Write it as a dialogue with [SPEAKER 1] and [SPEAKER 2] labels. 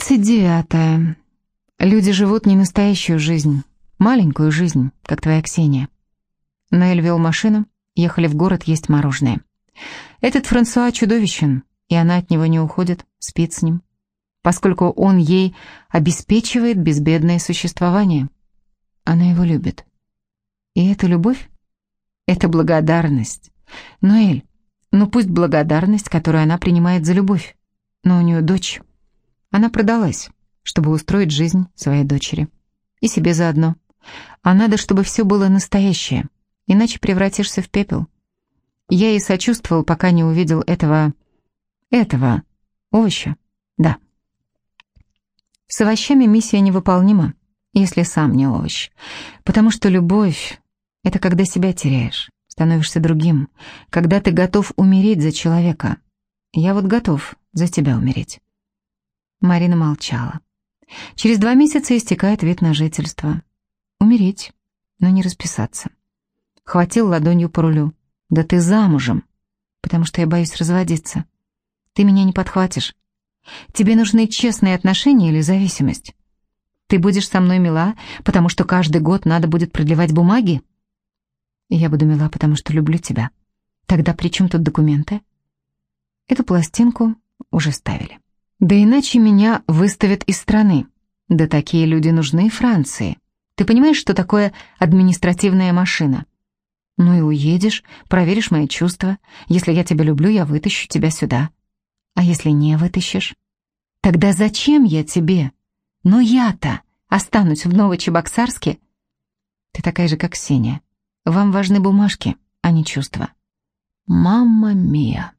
[SPEAKER 1] Тридцать девятое. Люди живут не настоящую жизнь, маленькую жизнь, как твоя Ксения. Ноэль вел машину, ехали в город есть мороженое. Этот Франсуа чудовищен, и она от него не уходит, спит с ним, поскольку он ей обеспечивает безбедное существование. Она его любит. И эта любовь — это благодарность. Ноэль, ну пусть благодарность, которую она принимает за любовь, но у нее дочь. Она продалась, чтобы устроить жизнь своей дочери. И себе заодно. А надо, чтобы все было настоящее, иначе превратишься в пепел. Я ей сочувствовал, пока не увидел этого... этого... овоща. Да. С овощами миссия невыполнима, если сам не овощ. Потому что любовь — это когда себя теряешь, становишься другим, когда ты готов умереть за человека. Я вот готов за тебя умереть. Марина молчала. Через два месяца истекает вид на жительство. Умереть, но не расписаться. Хватил ладонью по рулю. Да ты замужем, потому что я боюсь разводиться. Ты меня не подхватишь. Тебе нужны честные отношения или зависимость? Ты будешь со мной мила, потому что каждый год надо будет продлевать бумаги? Я буду мила, потому что люблю тебя. Тогда при чем тут документы? Эту пластинку уже ставили. Да иначе меня выставят из страны. Да такие люди нужны Франции. Ты понимаешь, что такое административная машина? Ну и уедешь, проверишь мои чувства. Если я тебя люблю, я вытащу тебя сюда. А если не вытащишь? Тогда зачем я тебе? Но я-то останусь в Новочебоксарске. Ты такая же, как Сеня. Вам важны бумажки, а не чувства. Мамма мия.